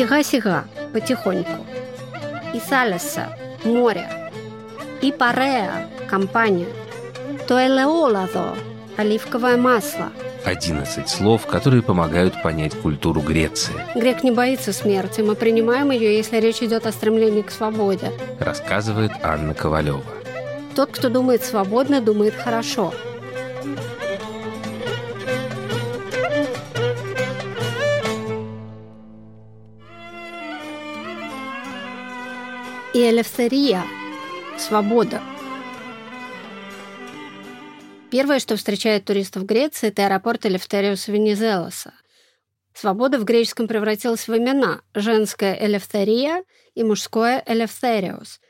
Сига-сига, потихоньку. И Салеса, море. И Пареа, компания. Туэлеоладо, оливковое масло. 11 слов, которые помогают понять культуру Греции. Грек не боится смерти, мы принимаем ее, если речь идет о стремлении к свободе. Рассказывает Анна Ковалева. Тот, кто думает свободно, думает хорошо. Элефтерия – свобода. Первое, что встречает туристов Греции, это аэропорт Элефтериуса Венизелоса. Свобода в греческом превратилась в имена – женская элефтерия и мужское элефтериус.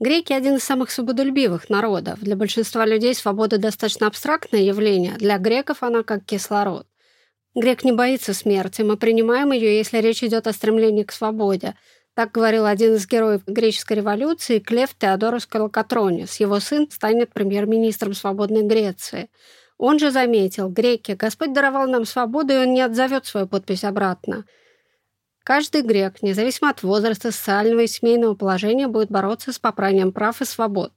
Греки – один из самых свободолюбивых народов. Для большинства людей свобода достаточно абстрактное явление, для греков она как кислород. Грек не боится смерти, мы принимаем ее, если речь идет о стремлении к свободе – так говорил один из героев греческой революции Клев Теодорос Калакатронис. Его сын станет премьер-министром свободной Греции. Он же заметил, греки, Господь даровал нам свободу, и он не отзовет свою подпись обратно. Каждый грек, независимо от возраста, социального и семейного положения, будет бороться с попранием прав и свобод.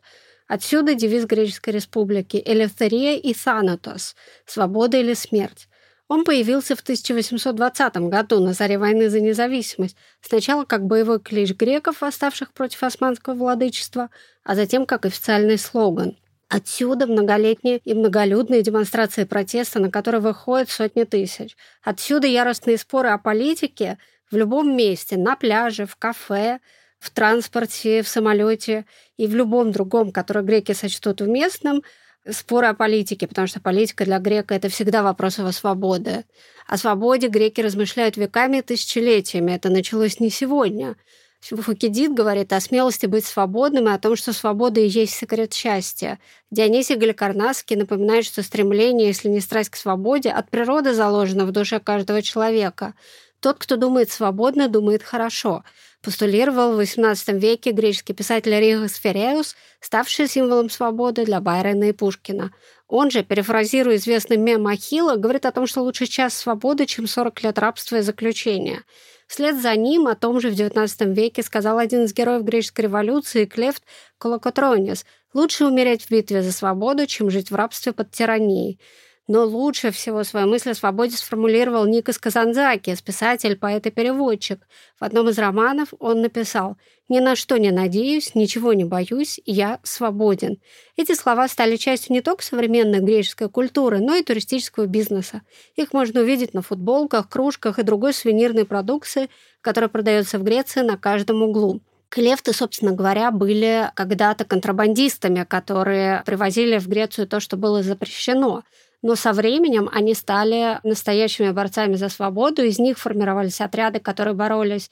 Отсюда девиз Греческой Республики «Элефтерия и санатос» – «Свобода или смерть». Он появился в 1820 году на заре войны за независимость, сначала как боевой клич греков, восставших против османского владычества, а затем как официальный слоган. Отсюда многолетние и многолюдные демонстрации протеста, на которые выходят сотни тысяч. Отсюда яростные споры о политике в любом месте, на пляже, в кафе, в транспорте, в самолете и в любом другом, который греки сочтут уместным – споры о политике, потому что политика для грека – это всегда вопрос его свободы. О свободе греки размышляют веками и тысячелетиями. Это началось не сегодня. Фукидид говорит о смелости быть свободным и о том, что свобода и есть секрет счастья. Дионисий Галикарнасский напоминает, что стремление, если не страсть к свободе, от природы заложено в душе каждого человека. Тот, кто думает свободно, думает хорошо – постулировал в XVIII веке греческий писатель Ригас Фереус, ставший символом свободы для Байрона и Пушкина. Он же, перефразируя известный мем Ахилла, говорит о том, что лучше час свободы, чем 40 лет рабства и заключения. Вслед за ним о том же в XIX веке сказал один из героев греческой революции Клефт Колокотронис «Лучше умереть в битве за свободу, чем жить в рабстве под тиранией». Но лучше всего свою мысль о свободе сформулировал Никос Казанзакис, писатель, поэт и переводчик. В одном из романов он написал «Ни на что не надеюсь, ничего не боюсь, я свободен». Эти слова стали частью не только современной греческой культуры, но и туристического бизнеса. Их можно увидеть на футболках, кружках и другой сувенирной продукции, которая продается в Греции на каждом углу. Клефты, собственно говоря, были когда-то контрабандистами, которые привозили в Грецию то, что было запрещено. Но со временем они стали настоящими борцами за свободу. Из них формировались отряды, которые боролись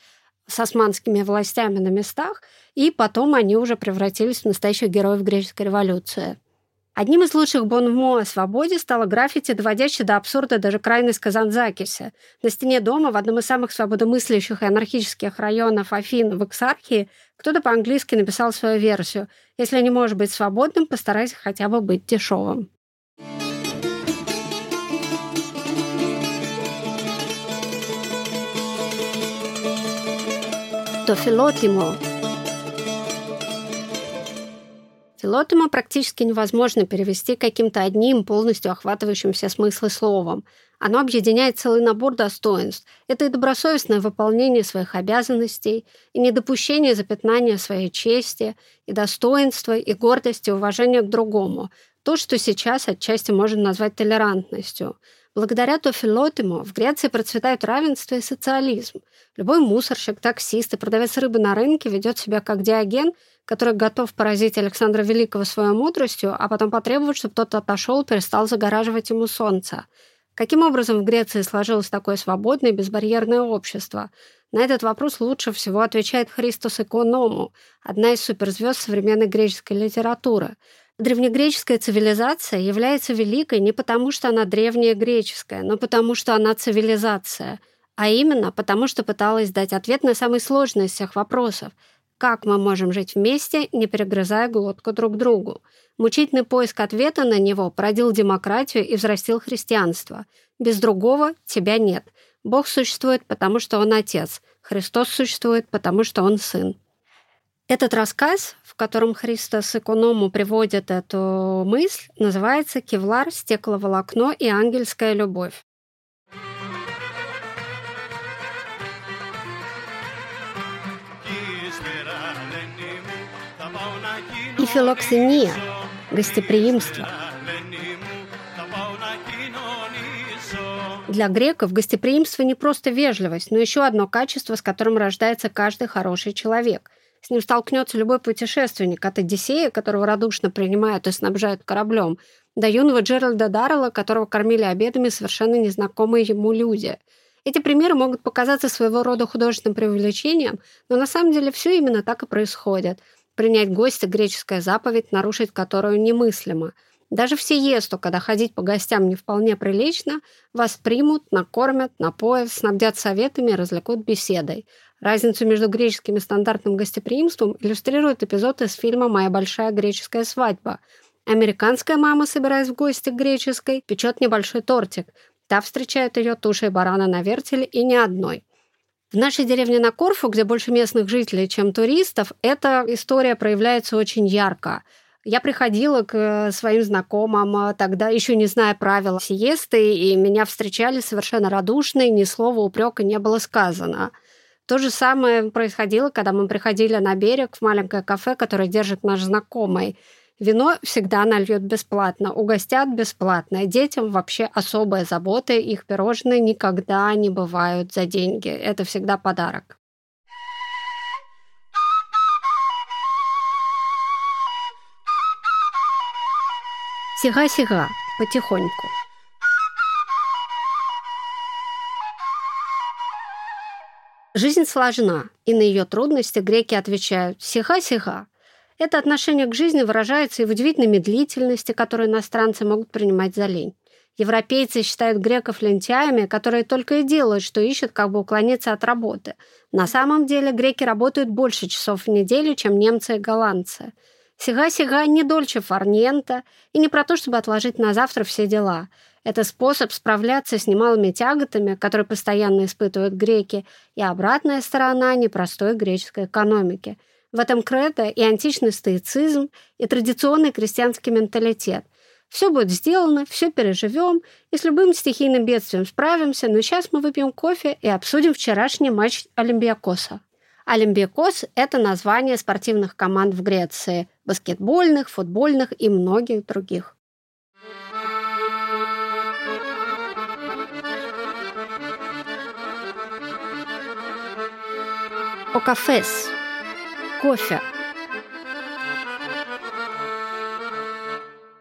с османскими властями на местах, и потом они уже превратились в настоящих героев греческой революции. Одним из лучших бонмо о свободе стало граффити, доводящее до абсурда даже крайность Казанзакиса. На стене дома в одном из самых свободомыслящих и анархических районов Афин в Эксархии кто-то по-английски написал свою версию «Если не можешь быть свободным, постарайся хотя бы быть дешевым». что Филотимо... Филотимо практически невозможно перевести каким-то одним, полностью охватывающим все смыслы словом. Оно объединяет целый набор достоинств. Это и добросовестное выполнение своих обязанностей, и недопущение запятнания своей чести, и достоинства, и гордости, и уважения к другому. То, что сейчас отчасти можно назвать толерантностью – Благодаря Тофилотему в Греции процветают равенство и социализм. Любой мусорщик, таксист и продавец рыбы на рынке ведет себя как диаген, который готов поразить Александра Великого своей мудростью, а потом потребовать, чтобы тот отошел и перестал загораживать ему солнце. Каким образом в Греции сложилось такое свободное и безбарьерное общество? На этот вопрос лучше всего отвечает Христос Эконому, одна из суперзвезд современной греческой литературы – Древнегреческая цивилизация является великой не потому, что она древняя греческая, но потому, что она цивилизация, а именно потому, что пыталась дать ответ на самый сложный из всех вопросов – как мы можем жить вместе, не перегрызая глотку друг другу? Мучительный поиск ответа на него породил демократию и взрастил христианство. Без другого тебя нет. Бог существует, потому что Он Отец. Христос существует, потому что Он Сын. Этот рассказ, в котором Христос Эконому приводит эту мысль, называется «Кевлар, стекловолокно и ангельская любовь». И филоксения, гостеприимство. Для греков гостеприимство не просто вежливость, но еще одно качество, с которым рождается каждый хороший человек – с ним столкнется любой путешественник, от Одиссея, которого радушно принимают и снабжают кораблем, до юного Джеральда Даррелла, которого кормили обедами совершенно незнакомые ему люди. Эти примеры могут показаться своего рода художественным преувеличением, но на самом деле все именно так и происходит. Принять гостя – греческая заповедь, нарушить которую немыслимо. Даже в сиесту, когда ходить по гостям не вполне прилично, вас примут, накормят, напоят, снабдят советами и развлекут беседой. Разницу между греческим и стандартным гостеприимством иллюстрирует эпизод из фильма «Моя большая греческая свадьба». Американская мама, собираясь в гости к греческой, печет небольшой тортик. Та встречает ее тушей барана на вертеле и не одной. В нашей деревне на Корфу, где больше местных жителей, чем туристов, эта история проявляется очень ярко. Я приходила к э, своим знакомым, а тогда еще не зная правил сиесты, и меня встречали совершенно радушные, ни слова упрека не было сказано. То же самое происходило, когда мы приходили на берег в маленькое кафе, которое держит наш знакомый. Вино всегда нальют бесплатно, угостят бесплатно. Детям вообще особая забота, их пирожные никогда не бывают за деньги. Это всегда подарок. Сига-сига, потихоньку. Жизнь сложна, и на ее трудности греки отвечают «сиха-сиха». Это отношение к жизни выражается и в удивительной медлительности, которую иностранцы могут принимать за лень. Европейцы считают греков лентяями, которые только и делают, что ищут, как бы уклониться от работы. На самом деле греки работают больше часов в неделю, чем немцы и голландцы. Сига-сига не дольче фарнента и не про то, чтобы отложить на завтра все дела – это способ справляться с немалыми тяготами, которые постоянно испытывают греки, и обратная сторона непростой греческой экономики. В этом кредо и античный стоицизм, и традиционный крестьянский менталитет. Все будет сделано, все переживем, и с любым стихийным бедствием справимся, но сейчас мы выпьем кофе и обсудим вчерашний матч Олимпиакоса. Олимпиакос – это название спортивных команд в Греции – баскетбольных, футбольных и многих других. О кафес. Кофе.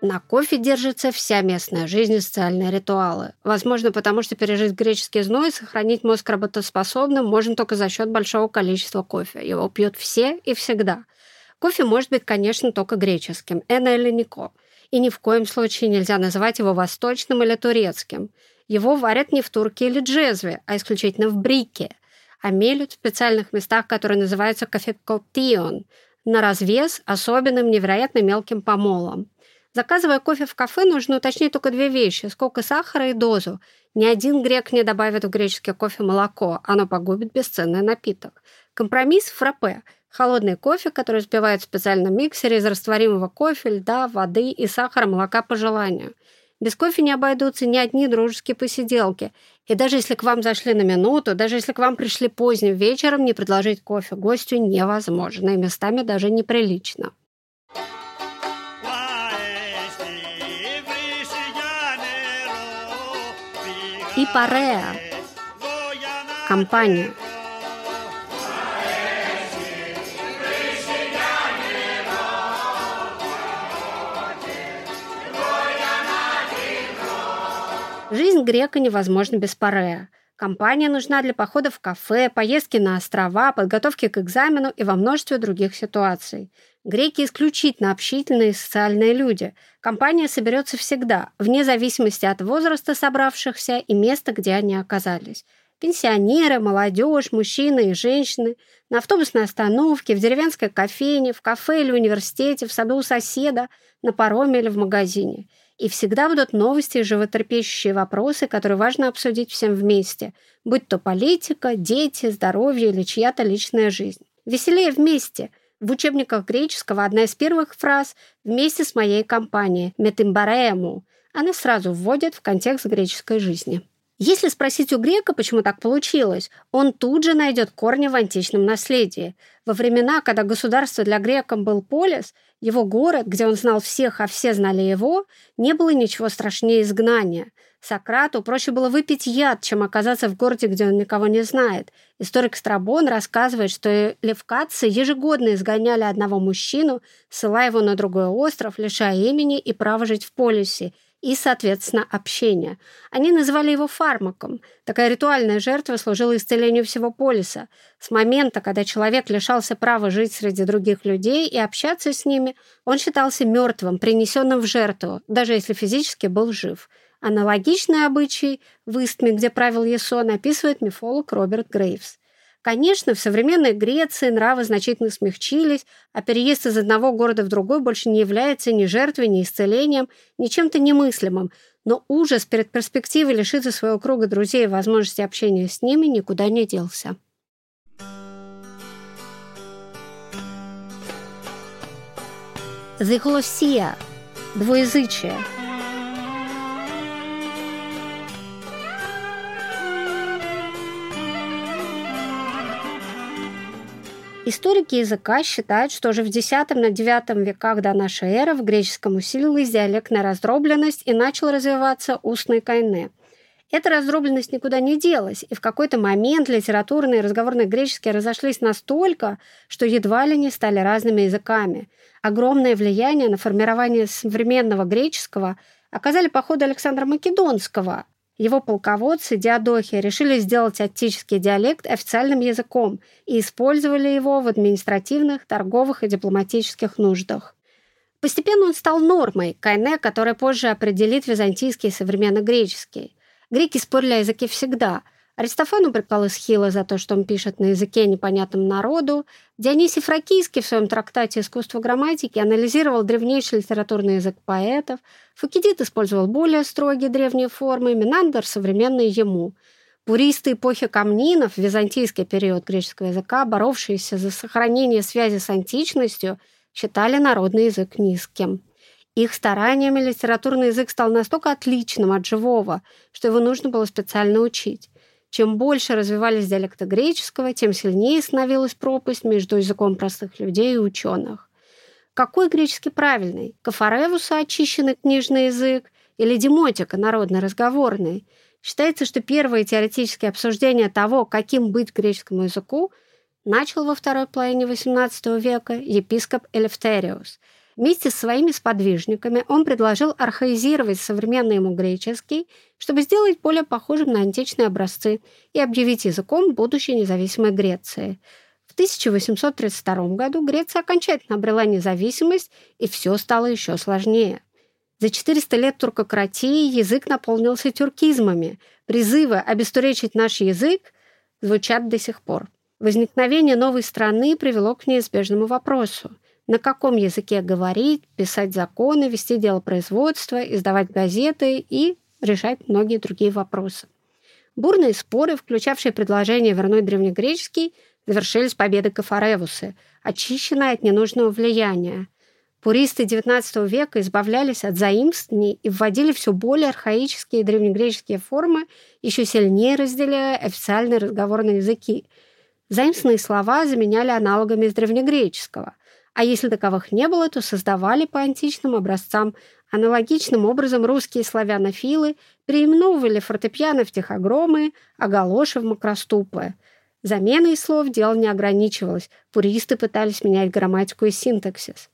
На кофе держится вся местная жизнь и социальные ритуалы. Возможно, потому что пережить греческий зной и сохранить мозг работоспособным можно только за счет большого количества кофе. Его пьют все и всегда. Кофе может быть, конечно, только греческим, эна или нико. И ни в коем случае нельзя называть его восточным или турецким. Его варят не в турке или джезве, а исключительно в брике – а мелют в специальных местах, которые называются кофекоптион, на развес особенным невероятно мелким помолом. Заказывая кофе в кафе, нужно уточнить только две вещи – сколько сахара и дозу. Ни один грек не добавит в греческий кофе молоко, оно погубит бесценный напиток. Компромисс – фраппе – холодный кофе, который взбивают в специальном миксере из растворимого кофе, льда, воды и сахара, молока по желанию – без кофе не обойдутся ни одни дружеские посиделки. И даже если к вам зашли на минуту, даже если к вам пришли поздним вечером, не предложить кофе гостю невозможно, и местами даже неприлично. И Парея. Компания. Жизнь грека невозможна без парея. Компания нужна для похода в кафе, поездки на острова, подготовки к экзамену и во множестве других ситуаций. Греки исключительно общительные и социальные люди. Компания соберется всегда, вне зависимости от возраста собравшихся и места, где они оказались. Пенсионеры, молодежь, мужчины и женщины, на автобусной остановке, в деревенской кофейне, в кафе или университете, в саду у соседа, на пароме или в магазине – И всегда будут новости и животрепещущие вопросы, которые важно обсудить всем вместе, будь то политика, дети, здоровье или чья-то личная жизнь. Веселее вместе. В учебниках греческого одна из первых фраз «вместе с моей компанией» «метимбареему». Она сразу вводит в контекст греческой жизни. Если спросить у грека, почему так получилось, он тут же найдет корни в античном наследии. Во времена, когда государство для греков был полис, его город, где он знал всех, а все знали его, не было ничего страшнее изгнания. Сократу проще было выпить яд, чем оказаться в городе, где он никого не знает. Историк Страбон рассказывает, что левкадцы ежегодно изгоняли одного мужчину, ссылая его на другой остров, лишая имени и права жить в полисе – и, соответственно, общения. Они называли его фармаком. Такая ритуальная жертва служила исцелению всего полиса. С момента, когда человек лишался права жить среди других людей и общаться с ними, он считался мертвым, принесенным в жертву, даже если физически был жив. Аналогичный обычай в Истме, где правил Ясон, описывает мифолог Роберт Грейвс. Конечно, в современной Греции нравы значительно смягчились, а переезд из одного города в другой больше не является ни жертвой, ни исцелением, ни чем-то немыслимым, но ужас перед перспективой лишиться своего круга друзей и возможности общения с ними никуда не делся. Зихлосия – двуязычие – Историки языка считают, что уже в X-IX веках до нашей эры в греческом усилилась диалектная раздробленность и начал развиваться устный кайне. Эта раздробленность никуда не делась, и в какой-то момент литературные и разговорные греческие разошлись настолько, что едва ли не стали разными языками. Огромное влияние на формирование современного греческого оказали походы Александра Македонского, его полководцы Диадохия решили сделать аттический диалект официальным языком и использовали его в административных, торговых и дипломатических нуждах. Постепенно он стал нормой, кайне, которая позже определит византийский и современно греческий. Греки спорили о языке всегда – Аристофан упрекал Исхила за то, что он пишет на языке, непонятном народу. Дионисий Фракийский в своем трактате «Искусство грамматики» анализировал древнейший литературный язык поэтов. Фукидид использовал более строгие древние формы, Минандр – современные ему. Пуристы эпохи камнинов, византийский период греческого языка, боровшиеся за сохранение связи с античностью, считали народный язык низким. Их стараниями литературный язык стал настолько отличным от живого, что его нужно было специально учить. Чем больше развивались диалекты греческого, тем сильнее становилась пропасть между языком простых людей и ученых. Какой греческий правильный? Кафаревуса очищенный книжный язык или демотика народный разговорный? Считается, что первое теоретическое обсуждение того, каким быть греческому языку, начал во второй половине XVIII века епископ Элефтериус – Вместе с своими сподвижниками он предложил архаизировать современный ему греческий, чтобы сделать более похожим на античные образцы и объявить языком будущей независимой Греции. В 1832 году Греция окончательно обрела независимость, и все стало еще сложнее. За 400 лет туркократии язык наполнился тюркизмами. Призывы обестуречить наш язык звучат до сих пор. Возникновение новой страны привело к неизбежному вопросу – на каком языке говорить, писать законы, вести дело производства, издавать газеты и решать многие другие вопросы. Бурные споры, включавшие предложение вернуть древнегреческий, завершились победой Кафаревусы, очищенной от ненужного влияния. Пуристы XIX века избавлялись от заимствований и вводили все более архаические древнегреческие формы, еще сильнее разделяя официальные разговорные языки. Заимственные слова заменяли аналогами из древнегреческого а если таковых не было, то создавали по античным образцам. Аналогичным образом русские славянофилы переименовывали фортепиано в тихогромы, а галоши в макроступы. Заменой слов дело не ограничивалось, пуристы пытались менять грамматику и синтаксис.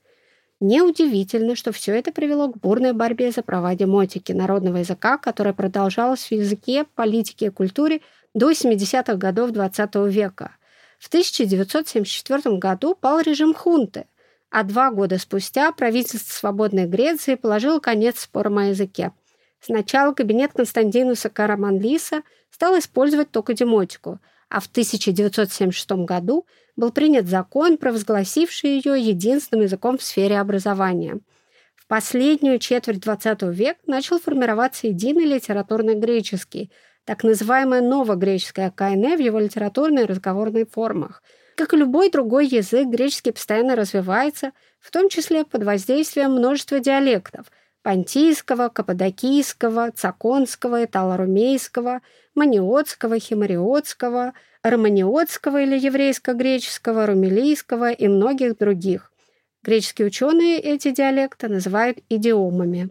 Неудивительно, что все это привело к бурной борьбе за права демотики народного языка, которая продолжалась в языке, политике и культуре до 70-х годов XX века. В 1974 году пал режим хунты, а два года спустя правительство свободной Греции положило конец спорам о языке. Сначала кабинет Константинуса Караманлиса стал использовать только демотику, а в 1976 году был принят закон, провозгласивший ее единственным языком в сфере образования. В последнюю четверть XX века начал формироваться единый литературный греческий, так называемая новогреческая КН в его литературной и разговорной формах. Как и любой другой язык, греческий постоянно развивается, в том числе под воздействием множества диалектов – понтийского, каппадокийского, цаконского, итало-румейского, маниотского, химариотского, романиотского или еврейско-греческого, румелийского и многих других. Греческие ученые эти диалекты называют идиомами.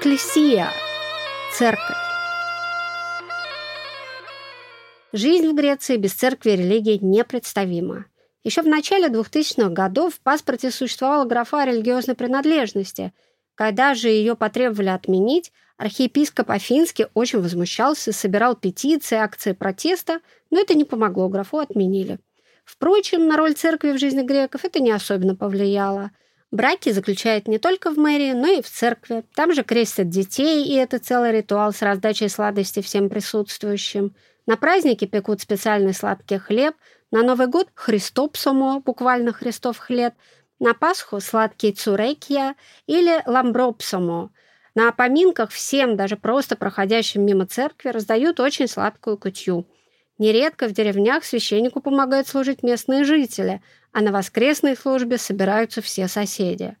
Экклесия – церковь. Жизнь в Греции без церкви и религии непредставима. Еще в начале 2000-х годов в паспорте существовала графа религиозной принадлежности. Когда же ее потребовали отменить, архиепископ Афинский очень возмущался, собирал петиции, акции протеста, но это не помогло, графу отменили. Впрочем, на роль церкви в жизни греков это не особенно повлияло. Браки заключают не только в мэрии, но и в церкви. Там же крестят детей, и это целый ритуал с раздачей сладости всем присутствующим. На праздники пекут специальный сладкий хлеб – на Новый год христопсомо, буквально Христов хлеб, на Пасху сладкий цурекия или ламбропсомо. На поминках всем, даже просто проходящим мимо церкви, раздают очень сладкую кутью. Нередко в деревнях священнику помогают служить местные жители, а на воскресной службе собираются все соседи.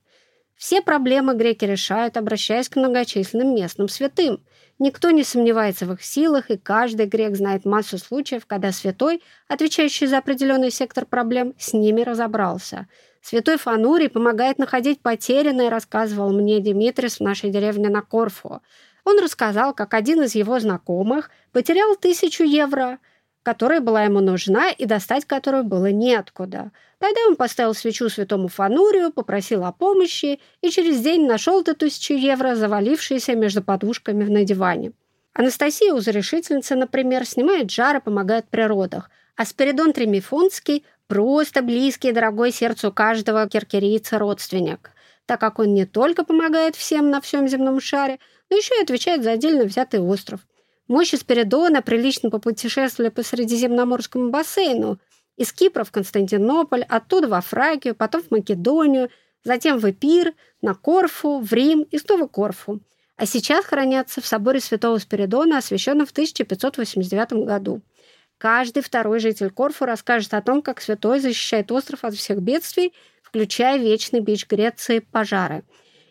Все проблемы греки решают, обращаясь к многочисленным местным святым. Никто не сомневается в их силах, и каждый грек знает массу случаев, когда святой, отвечающий за определенный сектор проблем, с ними разобрался. Святой Фанурий помогает находить потерянное, рассказывал мне Димитрис в нашей деревне на Корфу. Он рассказал, как один из его знакомых потерял тысячу евро – которая была ему нужна и достать которую было неоткуда. Тогда он поставил свечу святому Фанурию, попросил о помощи и через день нашел эту тысячу евро, завалившиеся между подушками на диване. Анастасия Узрешительница, например, снимает жар и помогает при родах, а Спиридон Тремифунский – просто близкий и дорогой сердцу каждого киркерийца родственник, так как он не только помогает всем на всем земном шаре, но еще и отвечает за отдельно взятый остров – Мощи Спиридона прилично попутешествовали по Средиземноморскому бассейну. Из Кипра в Константинополь, оттуда во Фракию, потом в Македонию, затем в Эпир, на Корфу, в Рим и снова Корфу. А сейчас хранятся в соборе Святого Спиридона, освященном в 1589 году. Каждый второй житель Корфу расскажет о том, как святой защищает остров от всех бедствий, включая вечный бич Греции – пожары.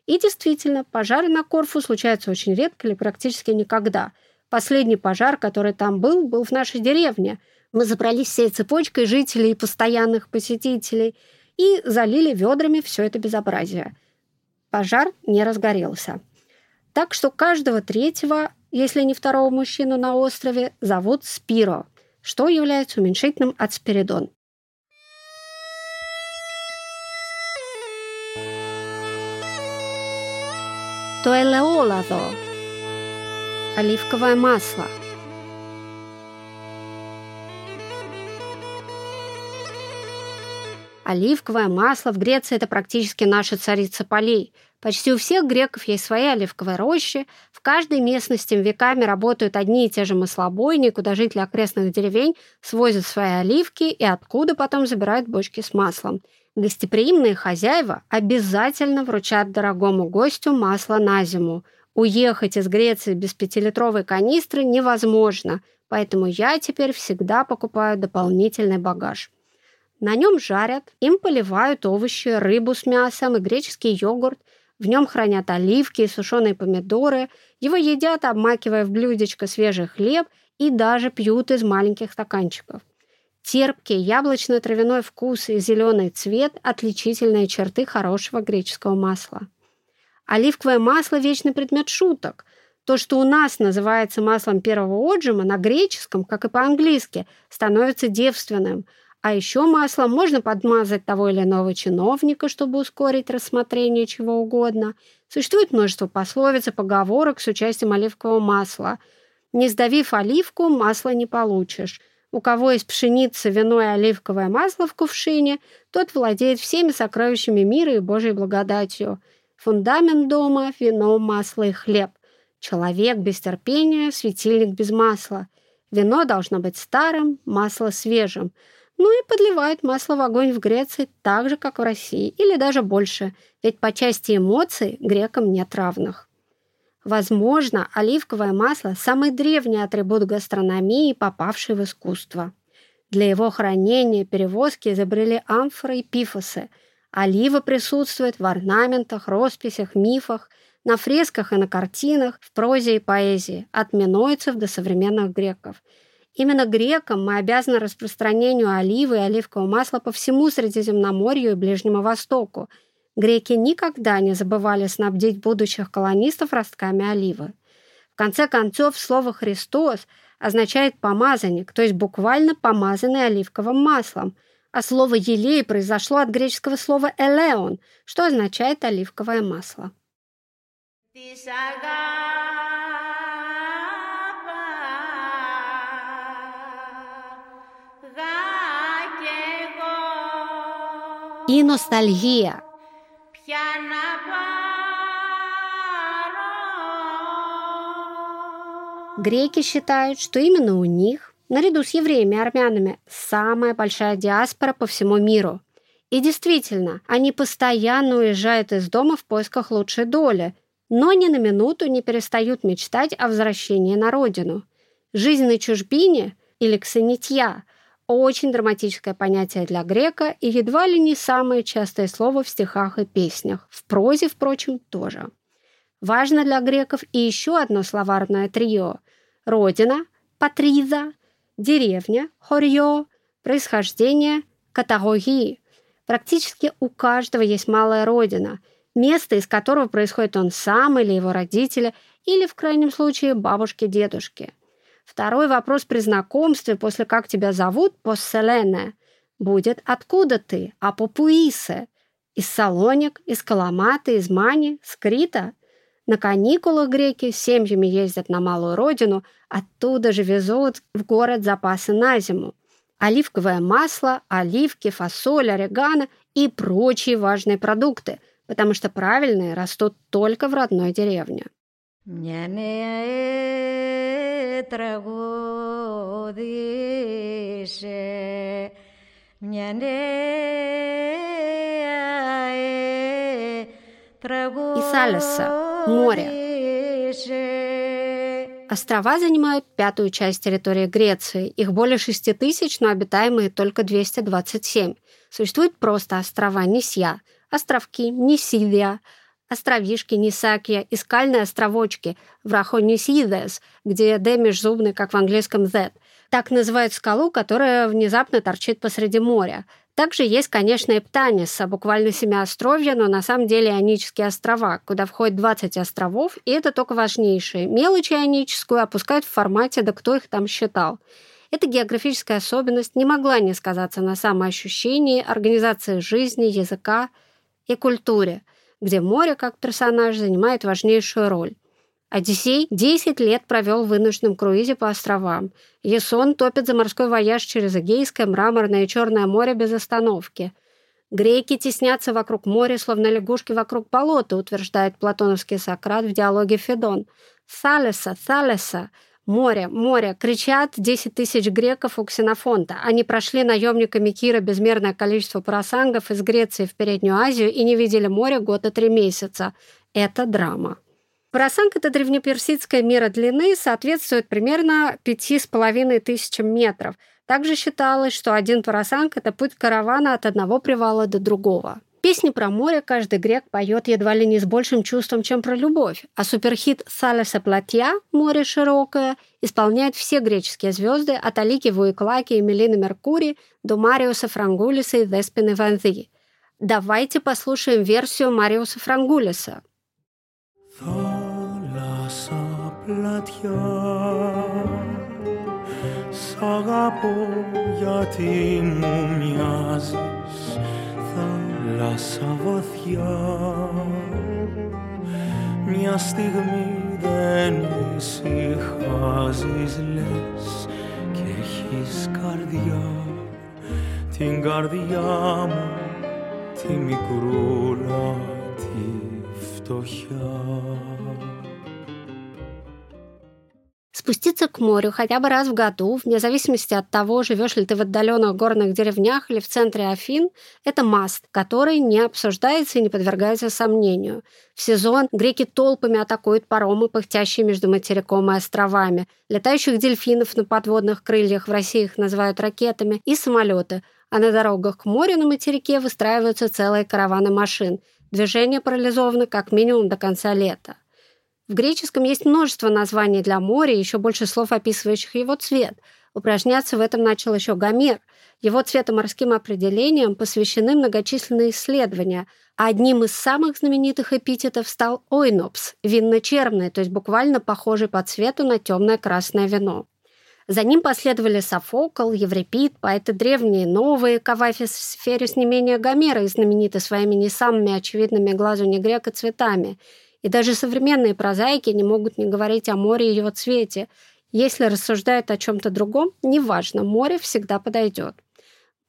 И действительно, пожары на Корфу случаются очень редко или практически никогда – Последний пожар, который там был, был в нашей деревне. Мы забрались всей цепочкой жителей и постоянных посетителей и залили ведрами все это безобразие. Пожар не разгорелся. Так что каждого третьего, если не второго мужчину на острове, зовут Спиро, что является уменьшительным от Спиридон. То элеоладо оливковое масло. Оливковое масло в Греции – это практически наша царица полей. Почти у всех греков есть свои оливковые рощи. В каждой местности веками работают одни и те же маслобойни, куда жители окрестных деревень свозят свои оливки и откуда потом забирают бочки с маслом. Гостеприимные хозяева обязательно вручат дорогому гостю масло на зиму – Уехать из Греции без пятилитровой канистры невозможно, поэтому я теперь всегда покупаю дополнительный багаж. На нем жарят, им поливают овощи, рыбу с мясом и греческий йогурт, в нем хранят оливки и сушеные помидоры, его едят, обмакивая в блюдечко свежий хлеб и даже пьют из маленьких стаканчиков. Терпкий яблочно-травяной вкус и зеленый цвет – отличительные черты хорошего греческого масла. Оливковое масло – вечный предмет шуток. То, что у нас называется маслом первого отжима, на греческом, как и по-английски, становится девственным. А еще маслом можно подмазать того или иного чиновника, чтобы ускорить рассмотрение чего угодно. Существует множество пословиц и поговорок с участием оливкового масла. Не сдавив оливку, масла не получишь. У кого есть пшеница, вино и оливковое масло в кувшине, тот владеет всеми сокровищами мира и Божьей благодатью – Фундамент дома – вино, масло и хлеб. Человек без терпения – светильник без масла. Вино должно быть старым, масло свежим. Ну и подливают масло в огонь в Греции так же, как в России, или даже больше, ведь по части эмоций грекам нет равных. Возможно, оливковое масло – самый древний атрибут гастрономии, попавший в искусство. Для его хранения перевозки изобрели амфоры и пифосы. Олива присутствует в орнаментах, росписях, мифах, на фресках и на картинах, в прозе и поэзии, от минойцев до современных греков. Именно грекам мы обязаны распространению оливы и оливкового масла по всему Средиземноморью и Ближнему Востоку. Греки никогда не забывали снабдить будущих колонистов ростками оливы. В конце концов, слово «Христос» означает «помазанник», то есть буквально «помазанный оливковым маслом», а слово «елей» произошло от греческого слова «элеон», что означает «оливковое масло». И ностальгия. Греки считают, что именно у них, наряду с евреями и армянами, самая большая диаспора по всему миру. И действительно, они постоянно уезжают из дома в поисках лучшей доли, но ни на минуту не перестают мечтать о возвращении на родину. Жизнь на чужбине или ксенитья – очень драматическое понятие для грека и едва ли не самое частое слово в стихах и песнях. В прозе, впрочем, тоже. Важно для греков и еще одно словарное трио – родина, патриза, деревня, хорьё, происхождение, катагогии. Практически у каждого есть малая родина, место, из которого происходит он сам или его родители, или, в крайнем случае, бабушки-дедушки. Второй вопрос при знакомстве, после как тебя зовут, посселене, будет «Откуда ты?» «Апопуисе?» Из Салоник, из Каламаты, из Мани, с Крита – на каникулах греки семьями ездят на малую родину, оттуда же везут в город запасы на зиму. Оливковое масло, оливки, фасоль, орегано и прочие важные продукты, потому что правильные растут только в родной деревне. И Салеса море. Острова занимают пятую часть территории Греции. Их более 6 тысяч, но обитаемые только 227. Существуют просто острова Нисья, островки Нисидия, островишки Нисакия и скальные островочки Врахонисидес, где «д» межзубный, как в английском «z». Так называют скалу, которая внезапно торчит посреди моря. Также есть, конечно, и Птанис, буквально семиостровья, но на самом деле Ионические острова, куда входит 20 островов, и это только важнейшие. Мелочь ионическую опускают в формате «да кто их там считал». Эта географическая особенность не могла не сказаться на самоощущении, организации жизни, языка и культуре, где море как персонаж занимает важнейшую роль. Одиссей 10 лет провел в вынужденном круизе по островам. Ясон топит за морской вояж через Эгейское, Мраморное и Черное море без остановки. Греки теснятся вокруг моря, словно лягушки вокруг болота, утверждает платоновский Сократ в диалоге Федон. «Салеса, Салеса!» «Море, море!» — кричат 10 тысяч греков у Ксенофонта. Они прошли наемниками Кира безмерное количество парасангов из Греции в Переднюю Азию и не видели моря года три месяца. Это драма. Парасанг – это древнеперсидская мера длины, соответствует примерно пяти с половиной тысячам метров. Также считалось, что один парасанг – это путь каравана от одного привала до другого. Песни про море каждый грек поет едва ли не с большим чувством, чем про любовь, а суперхит «Салеса платья» «Море широкое» исполняют все греческие звезды от Алики Вуиклаки и Мелины Меркури до Мариуса Франгулиса и Деспины Ванзи. Давайте послушаем версию Мариуса Франгулиса. Θάλασσα πλατιά. Σ' αγαπώ γιατί μου μοιάζεις θάλασσα βαθιά. Μια στιγμή δεν ησυχάζεις λες και έχεις καρδιά. Την καρδιά μου τη μικρούλα τη φτωχιά Спуститься к морю хотя бы раз в году, вне зависимости от того, живешь ли ты в отдаленных горных деревнях или в центре Афин, это маст, который не обсуждается и не подвергается сомнению. В сезон греки толпами атакуют паромы, пыхтящие между материком и островами. Летающих дельфинов на подводных крыльях в России их называют ракетами, и самолеты. А на дорогах к морю на материке выстраиваются целые караваны машин. Движение парализовано как минимум до конца лета. В греческом есть множество названий для моря, еще больше слов, описывающих его цвет. Упражняться в этом начал еще Гомер. Его цветоморским определениям посвящены многочисленные исследования, одним из самых знаменитых эпитетов стал ойнопс – винно-черный, то есть буквально похожий по цвету на темное красное вино. За ним последовали Софокл, Еврипид, поэты древние, новые, Кавафис Ферис не менее Гомера и знамениты своими не самыми очевидными глазу не грека цветами – и даже современные прозаики не могут не говорить о море и его цвете. Если рассуждают о чем-то другом, неважно, море всегда подойдет.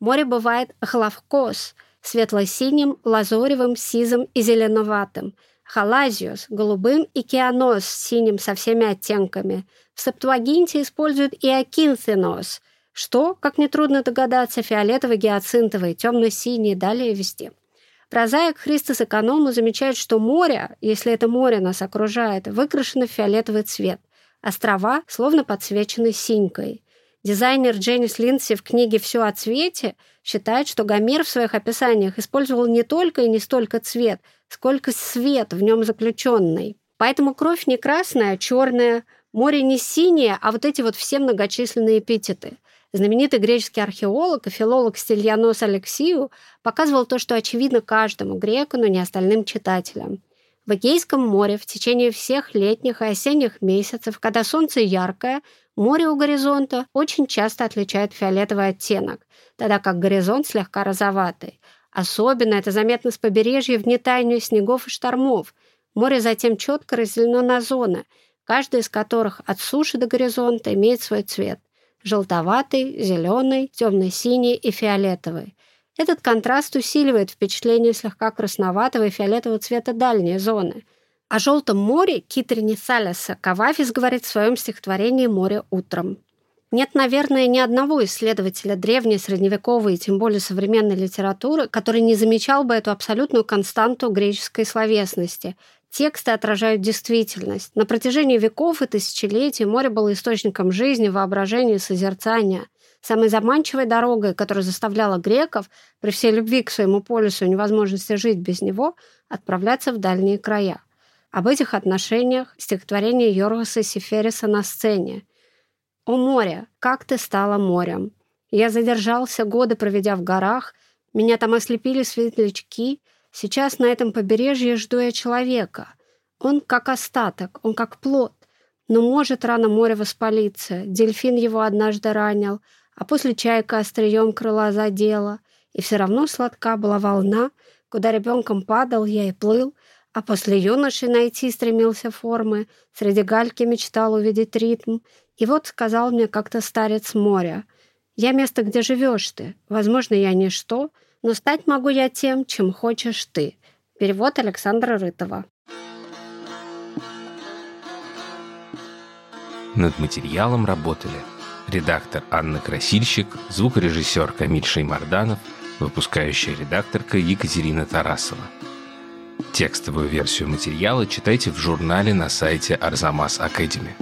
Море бывает хлавкос, светло-синим, лазоревым, сизым и зеленоватым, халазиус, голубым и кианос, синим со всеми оттенками. В Септуагинте используют и акинθенос, что, как нетрудно догадаться, фиолетово-гиацинтовый, темно-синий, далее везде. Прозаик Христос Эконому замечает, что море, если это море нас окружает, выкрашено в фиолетовый цвет. Острова словно подсвечены синькой. Дизайнер Дженнис Линдси в книге «Все о цвете» считает, что Гомер в своих описаниях использовал не только и не столько цвет, сколько свет в нем заключенный. Поэтому кровь не красная, а черная, море не синее, а вот эти вот все многочисленные эпитеты – Знаменитый греческий археолог и филолог Стильянос Алексию показывал то, что очевидно каждому греку, но не остальным читателям. В Эгейском море в течение всех летних и осенних месяцев, когда солнце яркое, море у горизонта очень часто отличает фиолетовый оттенок, тогда как горизонт слегка розоватый. Особенно это заметно с побережья в нетайню снегов и штормов. Море затем четко разделено на зоны, каждая из которых от суши до горизонта имеет свой цвет желтоватый, зеленый, темно-синий и фиолетовый. Этот контраст усиливает впечатление слегка красноватого и фиолетового цвета дальней зоны. О желтом море Китрини Салеса Кавафис говорит в своем стихотворении «Море утром». Нет, наверное, ни одного исследователя древней, средневековой и тем более современной литературы, который не замечал бы эту абсолютную константу греческой словесности – Тексты отражают действительность. На протяжении веков и тысячелетий море было источником жизни, воображения и созерцания. Самой заманчивой дорогой, которая заставляла греков, при всей любви к своему полюсу и невозможности жить без него, отправляться в дальние края. Об этих отношениях стихотворение Йоргаса Сифериса на сцене. «О море, как ты стала морем! Я задержался, годы проведя в горах, меня там ослепили светлячки — Сейчас на этом побережье жду я человека. Он как остаток, он как плод. Но может рано море воспалиться. Дельфин его однажды ранил, а после чайка острием крыла задела. И все равно сладка была волна, куда ребенком падал я и плыл, а после юноши найти стремился формы, среди гальки мечтал увидеть ритм. И вот сказал мне как-то старец моря, «Я место, где живешь ты. Возможно, я ничто, — но стать могу я тем, чем хочешь ты. Перевод Александра Рытова. Над материалом работали редактор Анна Красильщик, звукорежиссер Камиль Шеймарданов, выпускающая редакторка Екатерина Тарасова. Текстовую версию материала читайте в журнале на сайте Арзамас Академи.